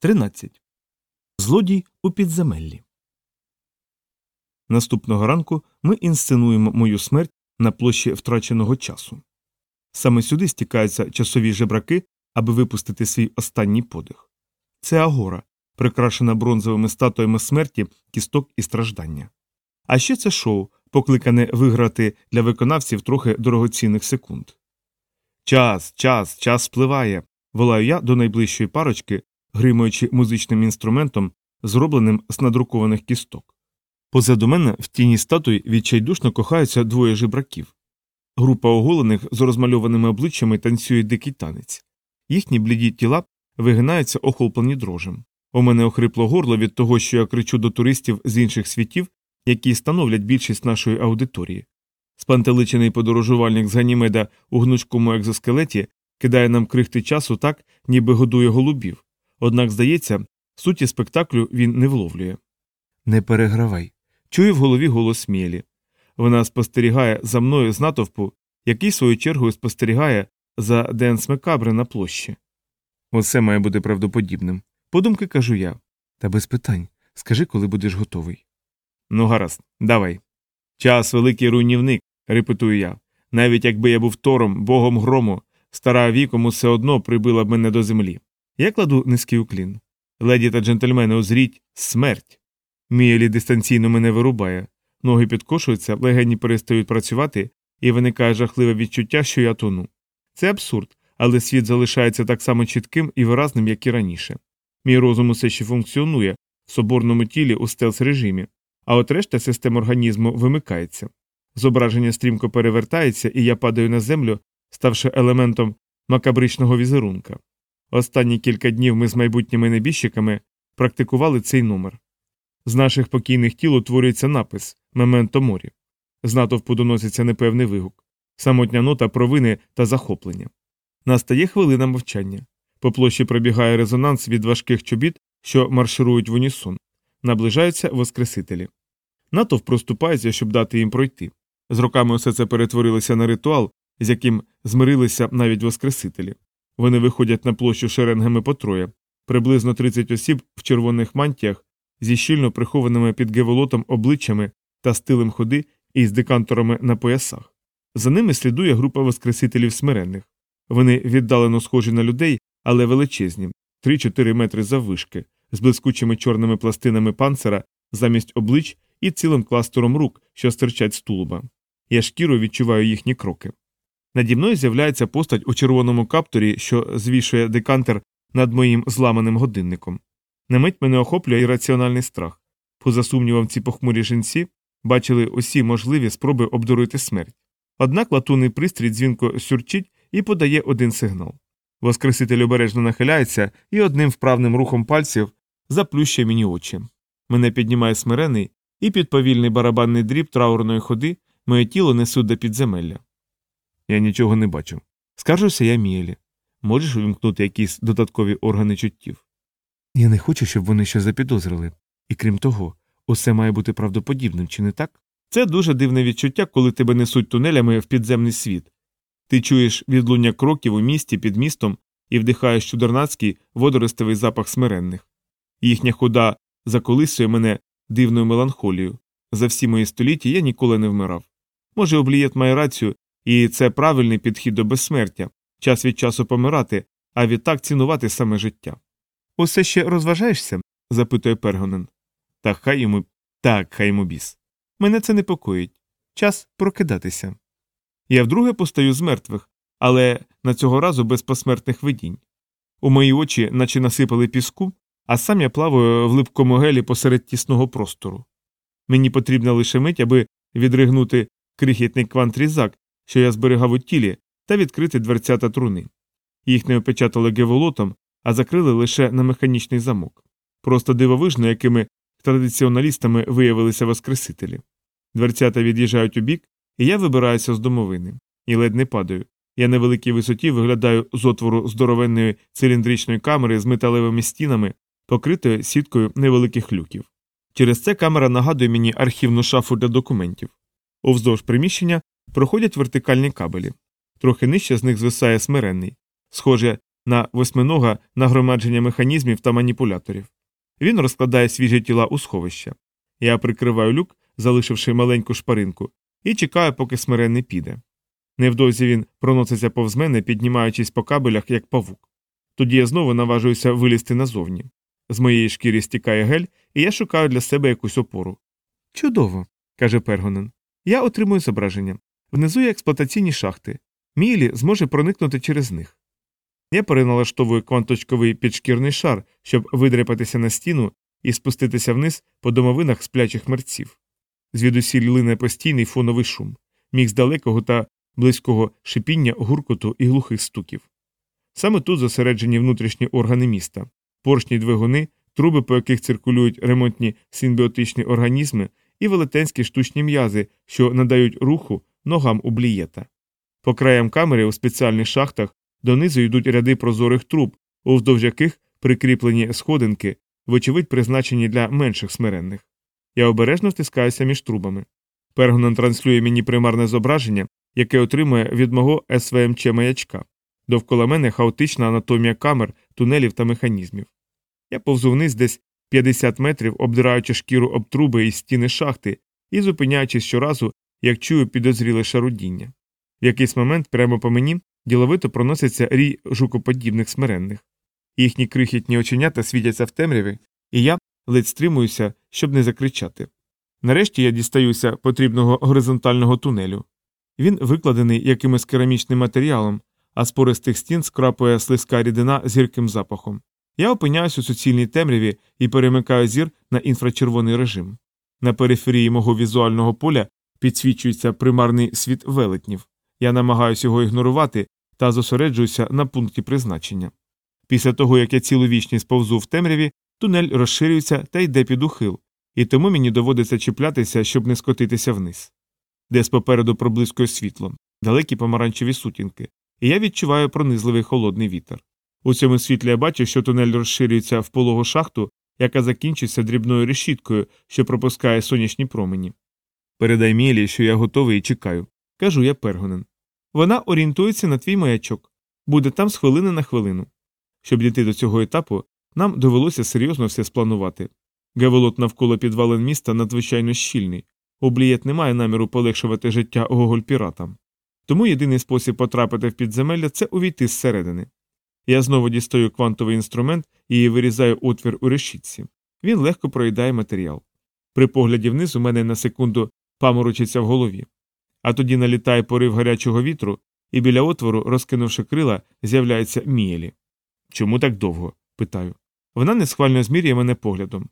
13. Злодій у підземеллі. Наступного ранку ми інсценуємо мою смерть на площі втраченого часу. Саме сюди стікаються часові жебраки, аби випустити свій останній подих. Це агора, прикрашена бронзовими статуями смерті, кісток і страждання. А ще це шоу, покликане виграти для виконавців трохи дорогоцінних секунд. Час, час, час спливає. волаю я до найближчої парочки, гримуючи музичним інструментом, зробленим з надрукованих кісток. Позаду мене в тіні статуї відчайдушно кохаються двоє жебраків. Група оголених з розмальованими обличчями танцює дикий танець. Їхні бліді тіла вигинаються охоплені дрожем. У мене охрипло горло від того, що я кричу до туристів з інших світів, які становлять більшість нашої аудиторії. Спантеличений подорожувальник з Ганімеда у гнучкому екзоскелеті кидає нам крихти часу так, ніби годує голубів. Однак, здається, суті спектаклю він не вловлює. Не перегравай. Чую в голові голос Мєлі. Вона спостерігає за мною з натовпу, який свою чергою спостерігає за Денс Мекабре на площі. Усе має бути правдоподібним. Подумки кажу я. Та без питань. Скажи, коли будеш готовий. Ну, гаразд, давай. Час великий руйнівник, репетую я. Навіть якби я був Тором, богом грому, стара віком усе одно прибила б мене до землі. Я кладу низький уклін. Леді та джентльмени, озріть смерть. Мієлі дистанційно мене вирубає. Ноги підкошуються, легені перестають працювати, і виникає жахливе відчуття, що я тону. Це абсурд, але світ залишається так само чітким і виразним, як і раніше. Мій розум усе ще функціонує в соборному тілі у стелс режимі, а от решта систем організму вимикається. Зображення стрімко перевертається, і я падаю на землю, ставши елементом макабричного візерунка. Останні кілька днів ми з майбутніми небіжчиками практикували цей номер. З наших покійних тіл утворюється напис Мементо морі. З натовпу доноситься непевний вигук, самотня нота провини та захоплення. Настає хвилина мовчання. По площі пробігає резонанс від важких чобіт, що марширують в унісон. Наближаються воскресителі. Натовп проступається, щоб дати їм пройти. З роками усе це перетворилося на ритуал, з яким змирилися навіть воскресителі. Вони виходять на площу шеренгами по троє, приблизно 30 осіб в червоних мантіях зі щільно прихованими під геволотом обличчями та стилем ходи і з деканторами на поясах. За ними слідує група воскресителів смиренних. Вони віддалено схожі на людей, але величезні 3-4 метри заввишки, з блискучими чорними пластинами панцера замість облич і цілим кластером рук, що стирчать з тулуба. Я шкіро відчуваю їхні кроки. Наді мною з'являється постать у червоному капторі, що звішує декантер над моїм зламаним годинником. На мить мене охоплює ірраціональний страх. Поза сумнівом, ці похмурі жінці бачили усі можливі спроби обдурити смерть. Однак латунний пристрій дзвінко сюрчить і подає один сигнал. Воскреситель обережно нахиляється і одним вправним рухом пальців заплющує мені очі. Мене піднімає смирений, і під повільний барабанний дріб траурної ходи моє тіло несуть до підземелля. Я нічого не бачу. Скаржуся я Мієлі. Можеш увімкнути якісь додаткові органи чуттів? Я не хочу, щоб вони щось запідозрили. І крім того, усе має бути правдоподібним, чи не так? Це дуже дивне відчуття, коли тебе несуть тунелями в підземний світ. Ти чуєш відлуння кроків у місті під містом і вдихаєш чудернацький водоростовий запах смиренних. Їхня хода заколисує мене дивною меланхолією. За всі мої століття я ніколи не вмирав. Може, облієт має рацію, і це правильний підхід до безсмертя, час від часу помирати, а відтак цінувати саме життя. Усе ще розважаєшся? запитує Пергонен. Так хай йому так, хай йому біс. Мене це непокоїть. Час прокидатися. Я вдруге постаю з мертвих, але на цього разу без посмертних видінь. У мої очі, наче насипали піску, а сам я плаваю в липкому гелі посеред тісного простору. Мені потрібна лише мить, аби відригнути крихітний квант-різак, що я зберігав у тілі, та відкрити дверцята труни. Їх не опечатали геволотом, а закрили лише на механічний замок. Просто дивовижно, якими традиціоналістами виявилися воскресителі. Дверцята від'їжджають у бік, і я вибираюся з домовини. І ледь не падаю. Я на великій висоті виглядаю з отвору здоровенної циліндричної камери з металевими стінами, покритою сіткою невеликих люків. Через це камера нагадує мені архівну шафу для документів. Овздовж приміщення проходять вертикальні кабелі. Трохи нижче з них звисає смиренний. Схоже, на восьминога нагромадження механізмів та маніпуляторів. Він розкладає свіжі тіла у сховища. Я прикриваю люк, залишивши маленьку шпаринку, і чекаю, поки смиренний піде. Невдовзі він проноситься повз мене, піднімаючись по кабелях, як павук. Тоді я знову наважуюся вилізти назовні. З моєї шкіри стікає гель, і я шукаю для себе якусь опору. Чудово, каже Пергонен. Я отримую зображення. Внизу є експлуатаційні шахти. Мілі зможе проникнути через них. Я переналаштовую кванточковий підшкірний шар, щоб видряпатися на стіну і спуститися вниз по домовинах сплячих мерців. Звідусіль лине постійний фоновий шум, мікс далекого та близького шипіння, гуркоту і глухих стуків. Саме тут зосереджені внутрішні органи міста, поршні двигуни, труби, по яких циркулюють ремонтні симбіотичні організми, і велетенські штучні м'язи, що надають руху ногам у блієта. По краям камери у спеціальних шахтах донизу йдуть ряди прозорих труб, уздовж яких прикріплені сходинки, вочевидь призначені для менших смиренних. Я обережно втискаюся між трубами. Пергонен транслює мені примарне зображення, яке отримує від мого СВМЧ маячка. Довкола мене хаотична анатомія камер, тунелів та механізмів. Я повзу вниз десь 50 метрів, обдираючи шкіру об труби і стіни шахти, і зупиняючись щоразу, як чую підозріле шарудіння. В якийсь момент прямо по мені діловито проноситься рій жукоподібних смиренних. Їхні крихітні оченята світяться в темряві, і я ледь стримуюся, щоб не закричати. Нарешті я дістаюся потрібного горизонтального тунелю. Він викладений якимось керамічним матеріалом, а з пористих стін скрапує слизька рідина з гірким запахом. Я опиняюсь у суцільній темряві і перемикаю зір на інфрачервоний режим. На периферії мого візуального поля підсвічується примарний світ велетнів. Я намагаюся його ігнорувати та зосереджуюся на пункті призначення. Після того, як я цілу вічність повзу в темряві, тунель розширюється та йде під ухил, і тому мені доводиться чіплятися, щоб не скотитися вниз. Десь попереду проблискує світло, далекі помаранчеві сутінки, і я відчуваю пронизливий холодний вітер. У цьому світлі я бачу, що тунель розширюється в пологу шахту, яка закінчується дрібною решіткою, що пропускає сонячні промені. Передай Мілі, що я готовий і чекаю, кажу я Пергонен. Вона орієнтується на твій маячок, буде там з хвилини на хвилину. Щоб дійти до цього етапу, нам довелося серйозно все спланувати. Геволот навколо підвалин міста надзвичайно щільний, облієт не має наміру полегшувати життя гоголь піратам. Тому єдиний спосіб потрапити в підземелля це увійти зсередини. Я знову дістаю квантовий інструмент і вирізаю отвір у решітці. Він легко проїдає матеріал. При погляді вниз у мене на секунду паморочиться в голові. А тоді налітає порив гарячого вітру, і біля отвору, розкинувши крила, з'являється Мієлі. Чому так довго? питаю. Вона несхвально змірює мене поглядом.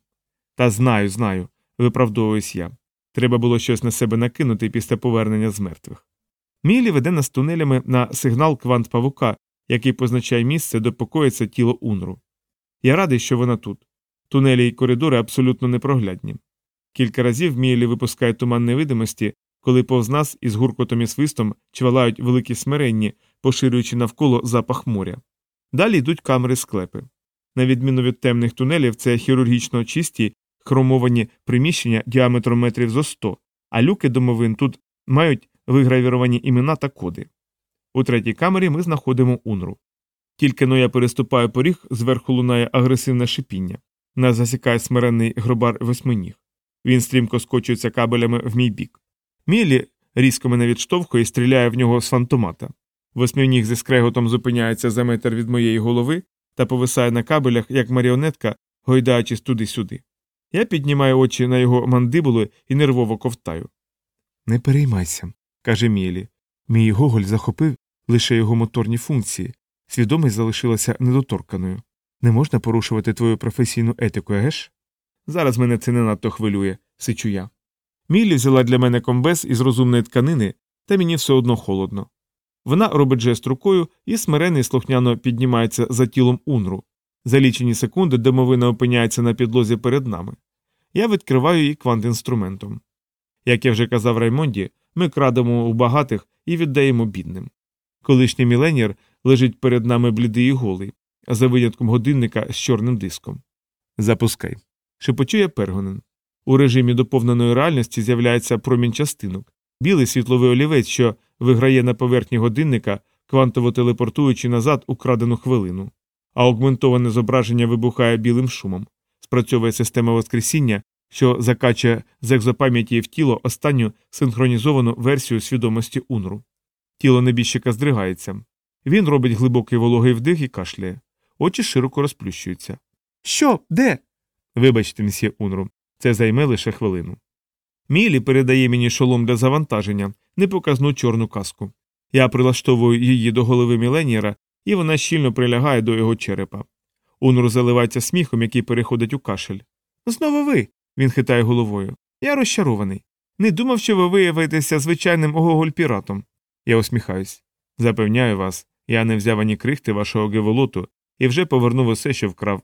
Та знаю, знаю, виправдовуюсь я. Треба було щось на себе накинути після повернення з мертвих. Мілі веде нас тунелями на сигнал квант павука, який позначає місце, де покоїться тіло унру. Я радий, що вона тут. Тунелі й коридори абсолютно непроглядні. Кілька разів Мілі випускає туман невидимості, коли повз нас із гуркотом і свистом чвалають великі смиренні, поширюючи навколо запах моря. Далі йдуть камери склепи. На відміну від темних тунелів, це хірургічно чисті, хромовані приміщення діаметром метрів зо 100, а люки домовин тут мають вигравіровані імена та коди. У третій камері ми знаходимо унру. Тільки но я переступаю поріг, зверху лунає агресивне шипіння. Нас засікає смиренний гробар восьминіг. Він стрімко скочується кабелями в мій бік. Мілі різко мене відштовхує і стріляє в нього з фантомата. Восьминіг зі скреготом зупиняється за метр від моєї голови та повисає на кабелях, як маріонетка, гойдаючись туди-сюди. Я піднімаю очі на його мандибули і нервово ковтаю. Не переймайся, каже Мілі. Мій Гоголь захопив лише його моторні функції, свідомість залишилася недоторканою. Не можна порушувати твою професійну етику, егеш? Зараз мене це не надто хвилює, сичу я. Міллі взяла для мене комбез із розумної тканини, та мені все одно холодно. Вона робить жест рукою і смирений слухняно піднімається за тілом унру. За лічені секунди домовина опиняється на підлозі перед нами. Я відкриваю її квант інструментом. Як я вже казав Раймонді, ми крадемо у багатих і віддаємо бідним. Колишній міленір лежить перед нами блідий і голий, за винятком годинника з чорним диском. Запускай. Шепочує Пергонен. У режимі доповненої реальності з'являється промінь частинок, білий світловий олівець, що виграє на поверхні годинника, квантово телепортуючи назад украдену хвилину, а аугментоване зображення вибухає білим шумом. Спрацьовує система Воскресіння, що закачує з екзопам'яті в тіло останню синхронізовану версію свідомості Унру. Тіло небіжчика здригається. Він робить глибокий вологий вдих і кашляє. Очі широко розплющуються. Що? Де? Вибачте, мсьє Унру, це займе лише хвилину. Мілі передає мені шолом для завантаження, непоказну чорну каску. Я прилаштовую її до голови Міленіера, і вона щільно прилягає до його черепа. Унру заливається сміхом, який переходить у кашель. Знову ви. він хитає головою. Я розчарований. Не думав, що ви виявитеся звичайним оголь-піратом. Я усміхаюсь. Запевняю вас, я не взяв ані крихти вашого геволоту і вже повернув усе, що вкрав.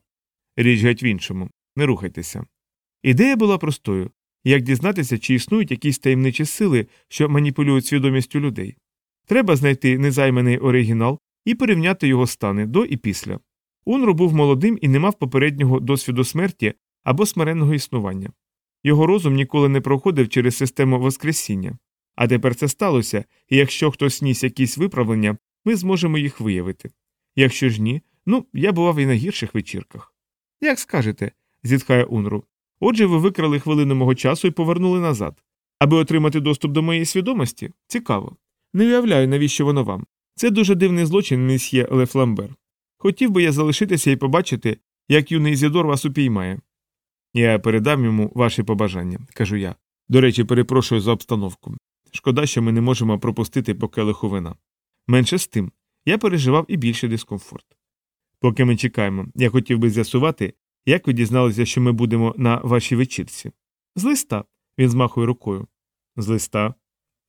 Річ геть в іншому. Не рухайтеся. Ідея була простою як дізнатися, чи існують якісь таємничі сили, що маніпулюють свідомістю людей. Треба знайти незайманий оригінал і порівняти його стани до і після. Унру був молодим і не мав попереднього досвіду смерті або смиренного існування. Його розум ніколи не проходив через систему Воскресіння. А тепер це сталося, і якщо хтось ніс якісь виправлення, ми зможемо їх виявити. Якщо ж ні, ну я бував і на гірших вечірках. Як скажете, зітхає Унру. Отже, ви викрали хвилину мого часу і повернули назад. Аби отримати доступ до моєї свідомості? Цікаво. Не уявляю, навіщо воно вам. Це дуже дивний злочин, місьє Лефламбер. Хотів би я залишитися і побачити, як юний Зідор вас упіймає. Я передам йому ваші побажання, кажу я. До речі, перепрошую за обстановку. Шкода, що ми не можемо пропустити по келиху вина. Менше з тим, я переживав і більший дискомфорт. Поки ми чекаємо, я хотів би з'ясувати, як ви дізналися, що ми будемо на вашій вечірці. З листа. Він змахує рукою. З листа.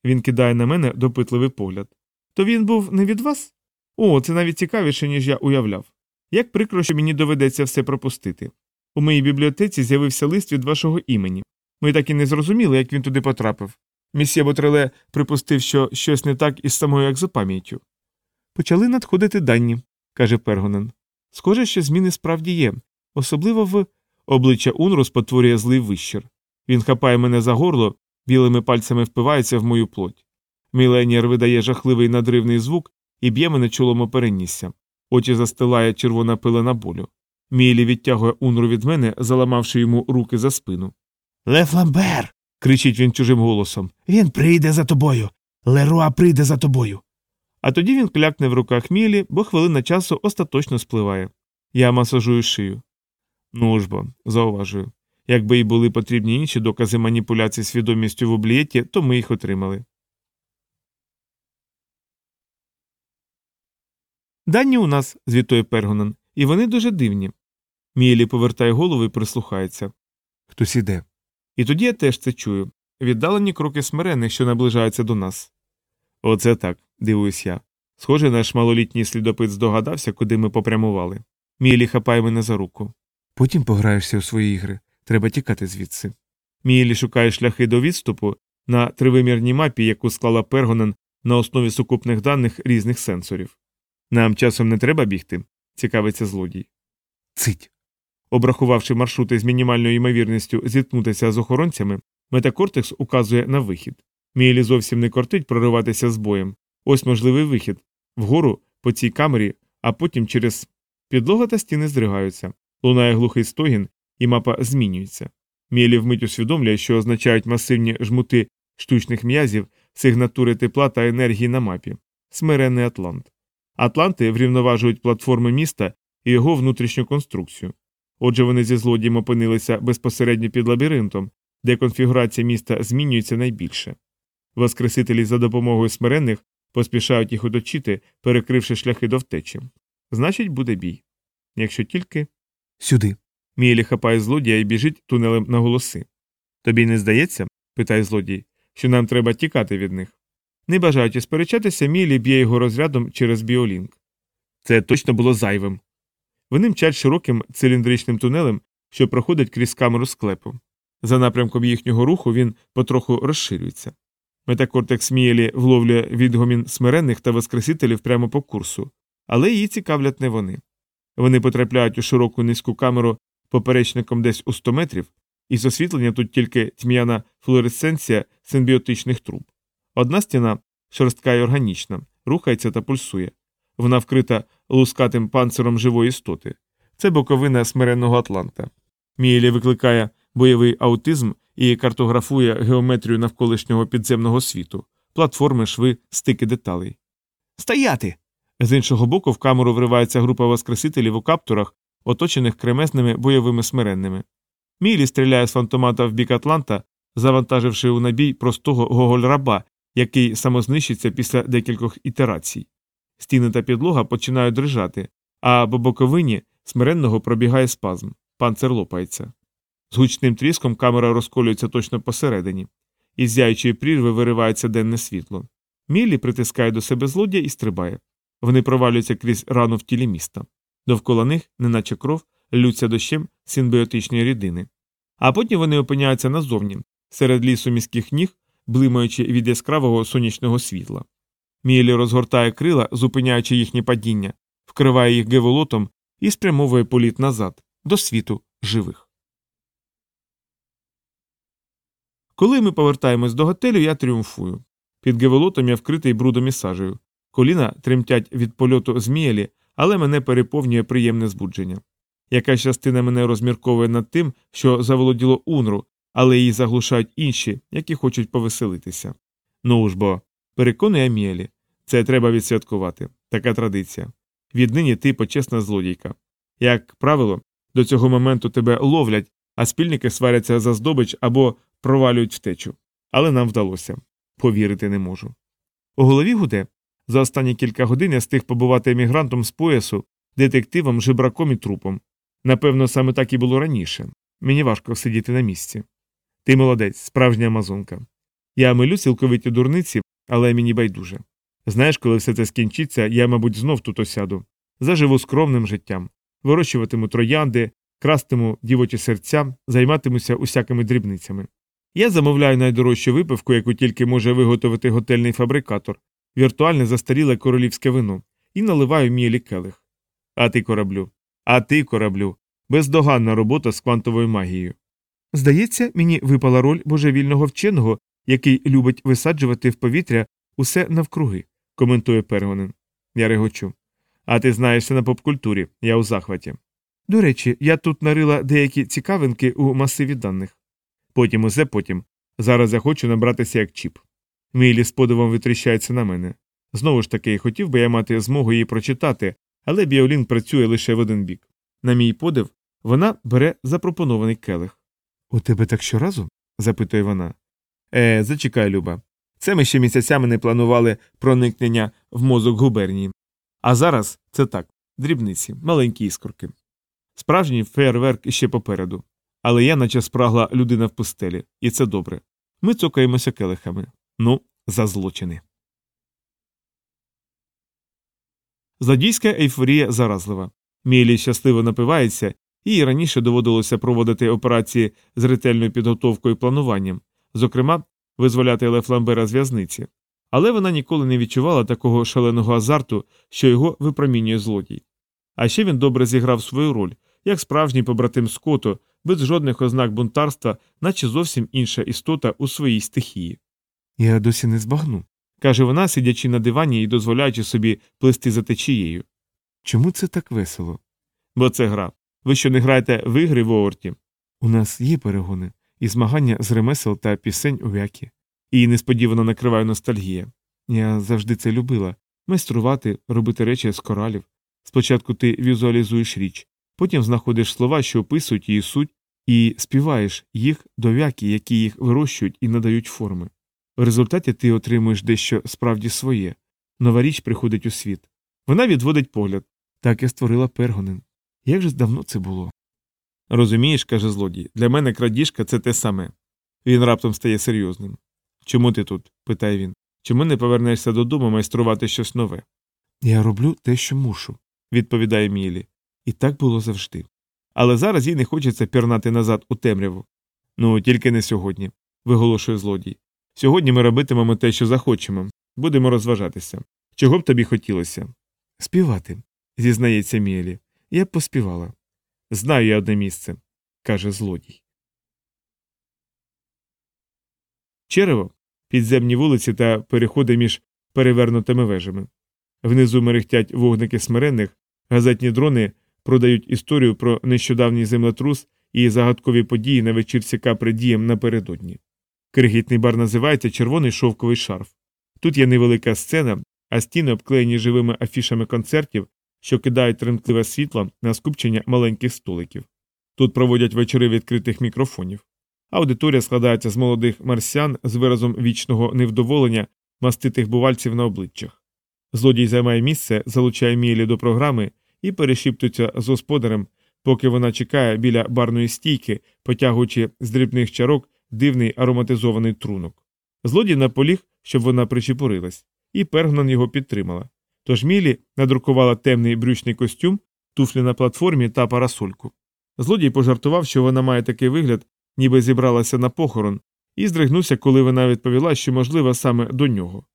Він кидає на мене допитливий погляд. То він був не від вас? О, це навіть цікавіше, ніж я уявляв. Як прикро, що мені доведеться все пропустити. У моїй бібліотеці з'явився лист від вашого імені. Ми так і не зрозуміли, як він туди потрапив. Місьє Ботреле припустив, що щось не так із самою екзопам'яттю. Почали надходити дані, каже Пергонен. Схоже, що зміни справді є, особливо в обличчя Унру спотворює злий вищір. Він хапає мене за горло, білими пальцями впивається в мою плоть. Міленіар видає жахливий надривний звук і б'є мене чолом о перенісся. Очі застилає червона пилена болю. Мілі відтягує Унру від мене, заламавши йому руки за спину. Лефламбер. кричить він чужим голосом. Він прийде за тобою. Леруа прийде за тобою. А тоді він клякне в руках Мілі, бо хвилина часу остаточно спливає. Я масажую шию. Ну ж бо, зауважую. Якби й були потрібні інші докази маніпуляції свідомістю в облієті, то ми їх отримали. Дані у нас, звітує Пергонен, і вони дуже дивні. Мілі повертає голову і прислухається. Хтось іде. І тоді я теж це чую віддалені кроки смирених, що наближаються до нас. Оце так, дивуюсь я. Схоже, наш малолітній слідопит здогадався, куди ми попрямували. Мілі хапає мене за руку. Потім пограєшся у свої ігри. Треба тікати звідси. Мілі шукає шляхи до відступу на тривимірній мапі, яку склала Пергонен на основі сукупних даних різних сенсорів. Нам часом не треба бігти, цікавиться злодій. Цить. Обрахувавши маршрути з мінімальною ймовірністю зіткнутися з охоронцями, метакортекс указує на вихід. Мілі зовсім не кортить прориватися з боєм. Ось можливий вихід вгору по цій камері, а потім через підлога та стіни здригаються. Лунає глухий стогін, і мапа змінюється. Мілі вмить усвідомлює, що означають масивні жмути штучних м'язів, сигнатури тепла та енергії на мапі. Смиренний Атлант. Атланти врівноважують платформи міста і його внутрішню конструкцію. Отже, вони зі злодієм опинилися безпосередньо під лабіринтом, де конфігурація міста змінюється найбільше. Воскресителі за допомогою смиренних поспішають їх оточити, перекривши шляхи до втечі. Значить, буде бій. Якщо тільки. Сюди. Мілі хапає злодія і біжить тунелем на голоси. Тобі не здається, питає злодій, що нам треба тікати від них. Не бажаючи сперечатися, Мілі б'є його розрядом через біолінк. Це точно було зайвим. Вони мчать широким циліндричним тунелем, що проходить крізь камеру склепу. За напрямком їхнього руху він потроху розширюється. Метакортекс Мієлі вловлює відгомін смиренних та воскресителів прямо по курсу, але її цікавлять не вони. Вони потрапляють у широку низьку камеру поперечником десь у 100 метрів, і з освітлення тут тільки тьмяна флуоресценція симбіотичних труб. Одна стіна шорстка й органічна, рухається та пульсує. Вона вкрита лускатим панциром живої істоти. Це боковина смиренного Атланта. Мієлі викликає бойовий аутизм і картографує геометрію навколишнього підземного світу, платформи, шви, стики деталей. Стояти! З іншого боку, в камеру вривається група воскресителів у каптурах, оточених кремезними бойовими смиренними. Мілі стріляє з фантомата в бік Атланта, завантаживши у набій простого гоголь-раба, який самознищиться після декількох ітерацій. Стіни та підлога починають дрижати, а по боковині смиренного пробігає спазм, панцир лопається. З гучним тріском камера розколюється точно посередині. Із зяючої прірви виривається денне світло. Міллі притискає до себе злодія і стрибає. Вони провалюються крізь рану в тілі міста. Довкола них, неначе кров, ллються дощем симбіотичної рідини. А потім вони опиняються назовні, серед лісу міських ніг, блимаючи від яскравого сонячного світла. Міллі розгортає крила, зупиняючи їхнє падіння, вкриває їх геволотом і спрямовує політ назад, до світу живих. Коли ми повертаємось до готелю, я тріумфую. Під геволотом я вкритий брудом і сажею. Коліна тремтять від польоту зміялі, але мене переповнює приємне збудження. Якась частина мене розмірковує над тим, що заволоділо унру, але її заглушають інші, які хочуть повеселитися. Ну ж бо, переконує Міелі, це треба відсвяткувати. Така традиція. Віднині ти почесна злодійка. Як правило, до цього моменту тебе ловлять, а спільники сваряться за здобич або провалюють втечу. Але нам вдалося. Повірити не можу. У голові гуде. За останні кілька годин я встиг побувати емігрантом з поясу, детективом, жебраком і трупом. Напевно, саме так і було раніше. Мені важко сидіти на місці. Ти молодець, справжня амазонка. Я милю цілковиті дурниці, але мені байдуже. Знаєш, коли все це скінчиться, я, мабуть, знов тут осяду. Заживу скромним життям, вирощуватиму троянди, крастиму дівочі серця, займатимуся усякими дрібницями. Я замовляю найдорожчу випивку, яку тільки може виготовити готельний фабрикатор, віртуальне застаріле королівське вино, і наливаю мілі келих. А ти кораблю. А ти кораблю. Бездоганна робота з квантовою магією. Здається, мені випала роль божевільного вченого, який любить висаджувати в повітря усе навкруги, коментує Пергонен. Я регочу. А ти знаєшся на попкультурі, я у захваті. До речі, я тут нарила деякі цікавинки у масиві даних. Потім усе потім. Зараз я хочу набратися як чіп. Мілі з подивом витріщається на мене. Знову ж таки, хотів би я мати змогу її прочитати, але Біолін працює лише в один бік. На мій подив, вона бере запропонований келих. У тебе так щоразу? запитує вона. Е, зачекай, Люба. Це ми ще місяцями не планували проникнення в мозок губернії. А зараз це так, дрібниці, маленькі іскорки. Справжній фейерверк іще попереду. Але я, наче спрагла людина в пустелі, і це добре. Ми цокаємося келихами. Ну, за злочини. Злодійська ейфорія заразлива. Мілі щасливо напивається, їй раніше доводилося проводити операції з ретельною підготовкою і плануванням, зокрема, визволяти Лефламбера з в'язниці. Але вона ніколи не відчувала такого шаленого азарту, що його випромінює злодій. А ще він добре зіграв свою роль, як справжній побратим Скоту, без жодних ознак бунтарства, наче зовсім інша істота у своїй стихії. Я досі не збагну. каже вона, сидячи на дивані і дозволяючи собі плисти за течією. Чому це так весело? Бо це гра. Ви що не граєте в ігри в Оорті? У нас є перегони і змагання з ремесел та пісень у вякі. І несподівано накриває ностальгія. Я завжди це любила майструвати, робити речі з коралів. Спочатку ти візуалізуєш річ, потім знаходиш слова, що описують її суть, і співаєш їх до вяки, які їх вирощують і надають форми. В результаті ти отримуєш дещо справді своє. Нова річ приходить у світ. Вона відводить погляд. Так я створила пергонен. Як же давно це було? Розумієш, каже злодій, для мене крадіжка це те саме. Він раптом стає серйозним. Чому ти тут? питає він. Чому не повернешся додому майструвати щось нове? Я роблю те, що мушу, відповідає Мілі. І так було завжди. Але зараз їй не хочеться пірнати назад у темряву. Ну, тільки не сьогодні, виголошує злодій. Сьогодні ми робитимемо те, що захочемо, будемо розважатися. Чого б тобі хотілося? Співати, зізнається Мілі. Я б поспівала. Знаю я одне місце, каже злодій. Черево, підземні вулиці та переходи між перевернутими вежами. Внизу мерехтять вогники смиренних, газетні дрони продають історію про нещодавній землетрус і загадкові події на вечірці капри дієм напередодні. Крихітний бар називається Червоний шовковий шарф. Тут є невелика сцена, а стіни обклеєні живими афішами концертів, що кидають тремтливе світло на скупчення маленьких столиків. Тут проводять вечори відкритих мікрофонів. Аудиторія складається з молодих марсіан з виразом вічного невдоволення маститих бувальців на обличчях. Злодій займає місце, залучає Мілі до програми і перешіптується з господарем, поки вона чекає біля барної стійки, потягуючи з дрібних чарок дивний ароматизований трунок. Злодій наполіг, щоб вона причепурилась, і Пергнан його підтримала. Тож Мілі надрукувала темний брючний костюм, туфлі на платформі та парасольку. Злодій пожартував, що вона має такий вигляд, ніби зібралася на похорон, і здригнувся, коли вона відповіла, що можливо саме до нього.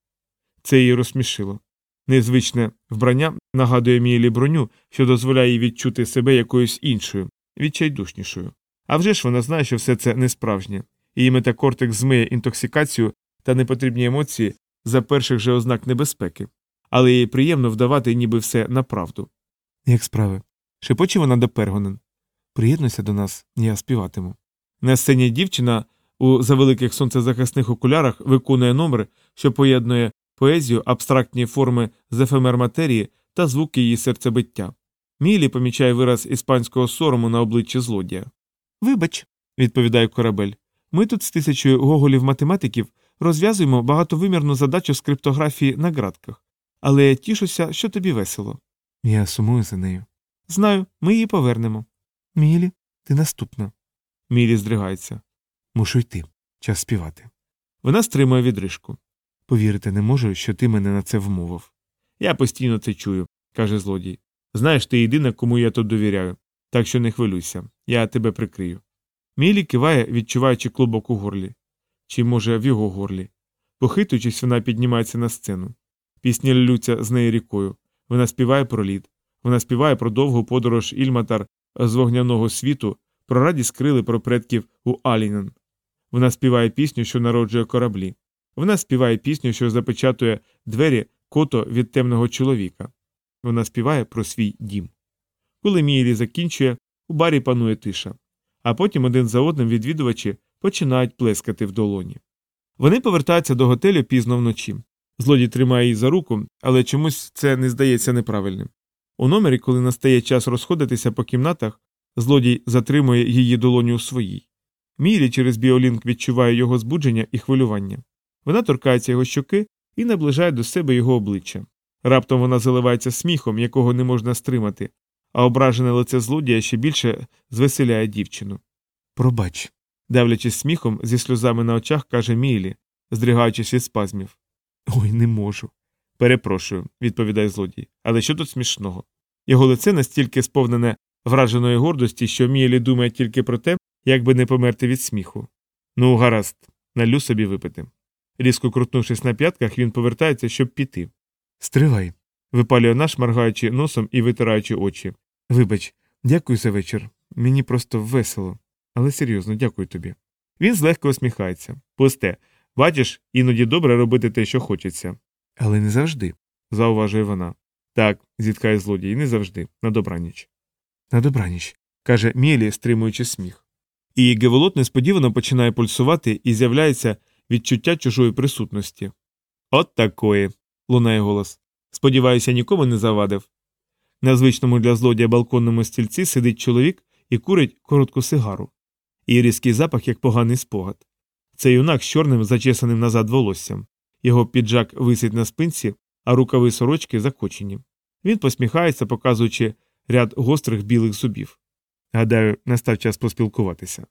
Це її розсмішило. Незвичне вбрання нагадує Мілі броню, що дозволяє їй відчути себе якоюсь іншою, відчайдушнішою. А вже ж вона знає, що все це не справжнє. Її метакортекс змиє інтоксикацію та непотрібні емоції за перших же ознак небезпеки, але їй приємно вдавати ніби все на правду. Як справи? Шепоче вона до Пергонен. Приєднуйся до нас, я співатиму. На сцені дівчина у завеликих сонцезахисних окулярах виконує номер, що поєднує поезію, абстрактні форми з ефемер матерії та звуки її серцебиття. Мілі помічає вираз іспанського сорому на обличчі злодія. Вибач, відповідає корабель. Ми тут з тисячою гоголів математиків розв'язуємо багатовимірну задачу з криптографії на ґратках. Але я тішуся, що тобі весело. Я сумую за нею. Знаю, ми її повернемо. Мілі, ти наступна. Мілі здригається. Мушу йти. Час співати. Вона стримує відрижку. Повірити не можу, що ти мене на це вмовив. Я постійно це чую, каже злодій. Знаєш, ти єдина, кому я тут довіряю, так що не хвилюйся, я тебе прикрию. Мілі киває, відчуваючи клубок у горлі. Чи, може, в його горлі. Похитуючись, вона піднімається на сцену. Пісні ллються з неї рікою. Вона співає про лід. Вона співає про довгу подорож Ільматар з вогняного світу, про радість крили про предків у Алінен. Вона співає пісню, що народжує кораблі. Вона співає пісню, що запечатує двері кото від темного чоловіка. Вона співає про свій дім. Коли Мієлі закінчує, у барі панує тиша, а потім один за одним відвідувачі починають плескати в долоні. Вони повертаються до готелю пізно вночі. Злодій тримає її за руку, але чомусь це не здається неправильним. У номері, коли настає час розходитися по кімнатах, злодій затримує її долоню у своїй. Мілі через біолінк відчуває його збудження і хвилювання. Вона торкається його щоки і наближає до себе його обличчя. Раптом вона заливається сміхом, якого не можна стримати, а ображене лице злодія ще більше звеселяє дівчину. Пробач. Давлячись сміхом, зі сльозами на очах, каже Мілі, здригаючись від спазмів. Ой, не можу. Перепрошую, відповідає злодій. Але що тут смішного? Його лице настільки сповнене враженої гордості, що Мілі думає тільки про те, як би не померти від сміху. Ну, гаразд, налю собі випити. Різко крутнувшись на п'ятках, він повертається, щоб піти. Стривай. Випалює наш, моргаючи носом і витираючи очі. Вибач, дякую за вечір. Мені просто весело. Але серйозно, дякую тобі. Він злегка усміхається. Пусте. Бачиш, іноді добре робити те, що хочеться, Але не завжди. зауважує вона. Так, зіткає злодій, не завжди, на добраніч. На добраніч. каже Мілі, стримуючи сміх. І Геволот несподівано починає пульсувати і з'являється відчуття чужої присутності. От такої. лунає голос. Сподіваюся, нікому не завадив. На звичному для злодія балконному стільці сидить чоловік і курить коротку сигару. І різкий запах, як поганий спогад. Це юнак з чорним зачесаним назад волоссям. Його піджак висить на спинці, а рукави сорочки закочені. Він посміхається, показуючи ряд гострих білих зубів. Гадаю, настав час поспілкуватися.